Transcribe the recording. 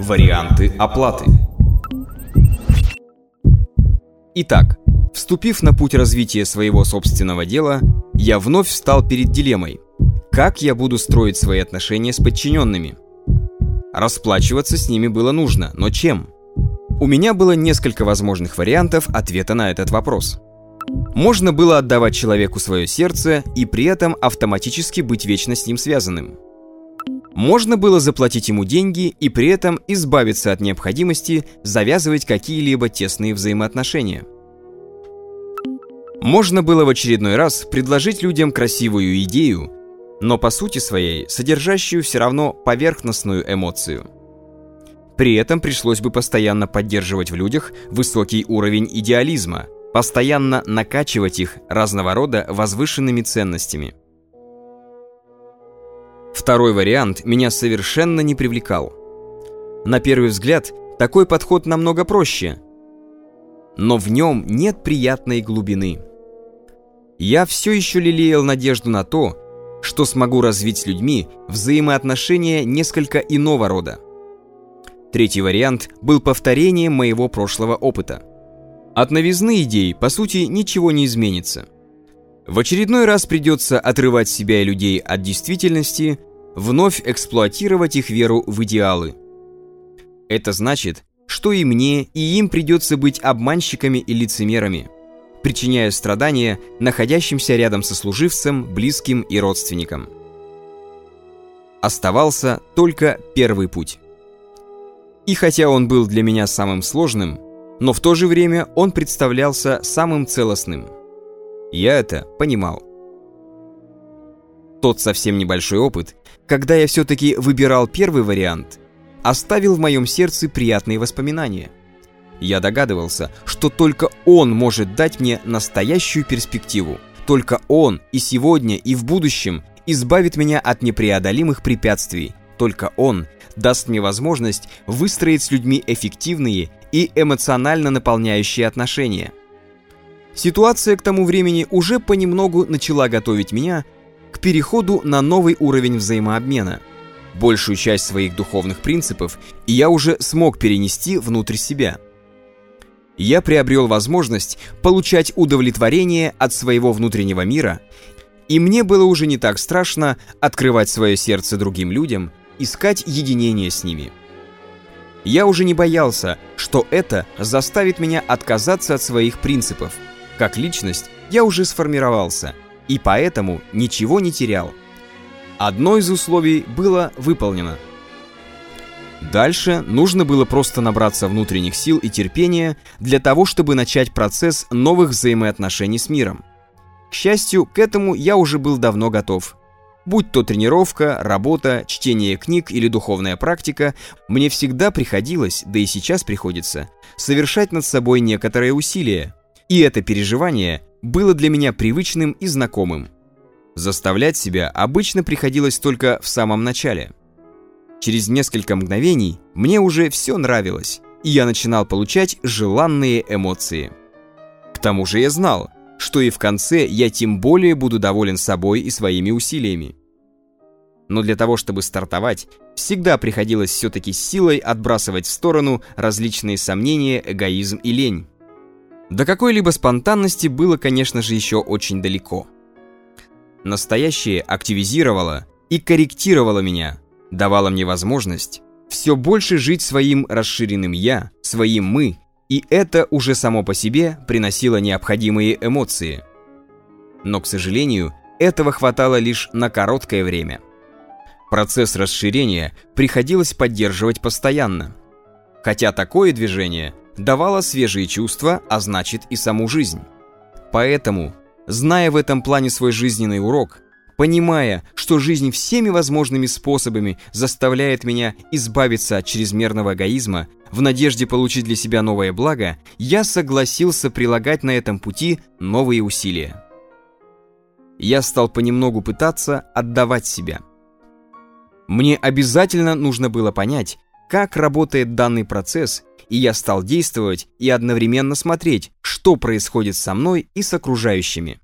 Варианты оплаты Итак, вступив на путь развития своего собственного дела, я вновь встал перед дилеммой. Как я буду строить свои отношения с подчиненными? Расплачиваться с ними было нужно, но чем? У меня было несколько возможных вариантов ответа на этот вопрос. Можно было отдавать человеку свое сердце и при этом автоматически быть вечно с ним связанным. Можно было заплатить ему деньги и при этом избавиться от необходимости завязывать какие-либо тесные взаимоотношения. Можно было в очередной раз предложить людям красивую идею, но по сути своей содержащую все равно поверхностную эмоцию. При этом пришлось бы постоянно поддерживать в людях высокий уровень идеализма, постоянно накачивать их разного рода возвышенными ценностями – Второй вариант меня совершенно не привлекал. На первый взгляд, такой подход намного проще, но в нем нет приятной глубины. Я все еще лелеял надежду на то, что смогу развить с людьми взаимоотношения несколько иного рода. Третий вариант был повторением моего прошлого опыта. От новизны идей, по сути, ничего не изменится. В очередной раз придется отрывать себя и людей от действительности вновь эксплуатировать их веру в идеалы. Это значит, что и мне, и им придется быть обманщиками и лицемерами, причиняя страдания находящимся рядом со служивцем, близким и родственникам. Оставался только первый путь. И хотя он был для меня самым сложным, но в то же время он представлялся самым целостным. Я это понимал. Тот совсем небольшой опыт, когда я все-таки выбирал первый вариант, оставил в моем сердце приятные воспоминания. Я догадывался, что только он может дать мне настоящую перспективу. Только он и сегодня, и в будущем избавит меня от непреодолимых препятствий. Только он даст мне возможность выстроить с людьми эффективные и эмоционально наполняющие отношения. Ситуация к тому времени уже понемногу начала готовить меня к переходу на новый уровень взаимообмена. Большую часть своих духовных принципов я уже смог перенести внутрь себя. Я приобрел возможность получать удовлетворение от своего внутреннего мира, и мне было уже не так страшно открывать свое сердце другим людям, искать единение с ними. Я уже не боялся, что это заставит меня отказаться от своих принципов. Как личность я уже сформировался – и поэтому ничего не терял. Одно из условий было выполнено. Дальше нужно было просто набраться внутренних сил и терпения для того, чтобы начать процесс новых взаимоотношений с миром. К счастью, к этому я уже был давно готов. Будь то тренировка, работа, чтение книг или духовная практика, мне всегда приходилось, да и сейчас приходится, совершать над собой некоторые усилия. И это переживание было для меня привычным и знакомым. Заставлять себя обычно приходилось только в самом начале. Через несколько мгновений мне уже все нравилось, и я начинал получать желанные эмоции. К тому же я знал, что и в конце я тем более буду доволен собой и своими усилиями. Но для того, чтобы стартовать, всегда приходилось все-таки силой отбрасывать в сторону различные сомнения, эгоизм и лень. До какой-либо спонтанности было, конечно же, еще очень далеко. Настоящее активизировало и корректировало меня, давало мне возможность все больше жить своим расширенным «я», своим «мы», и это уже само по себе приносило необходимые эмоции. Но, к сожалению, этого хватало лишь на короткое время. Процесс расширения приходилось поддерживать постоянно. Хотя такое движение давала свежие чувства, а значит и саму жизнь. Поэтому, зная в этом плане свой жизненный урок, понимая, что жизнь всеми возможными способами заставляет меня избавиться от чрезмерного эгоизма, в надежде получить для себя новое благо, я согласился прилагать на этом пути новые усилия. Я стал понемногу пытаться отдавать себя. Мне обязательно нужно было понять, как работает данный процесс и я стал действовать и одновременно смотреть, что происходит со мной и с окружающими.